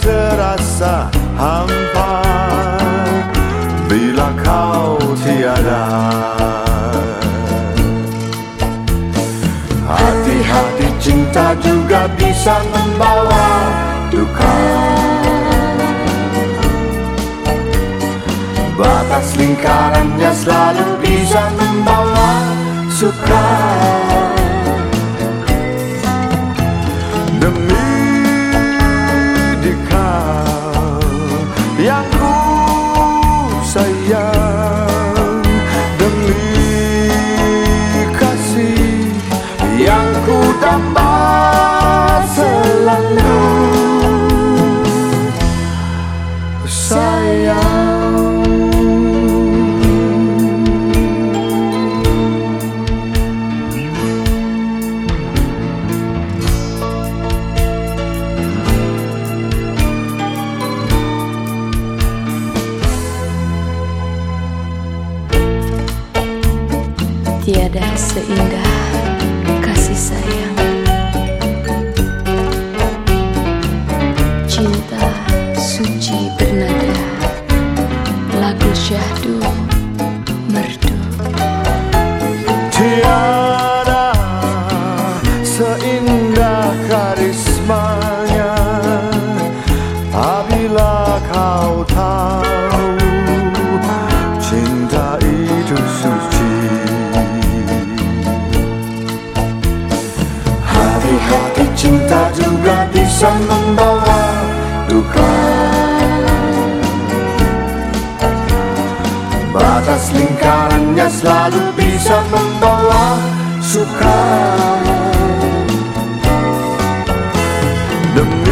terasa hampa. Bila kau tiada Hati-hati cinta juga bisa membawa duka. Batas lingkarannya selalu bisa membawa suka sayang. Demi kasih yang ku damba selalu. Sayang Tiada seindah kasih sayang. Cinta suci bernada Lagu syahdu bisa membawa duka. Batas lingkarannya selalu bisa membawa suka. Demi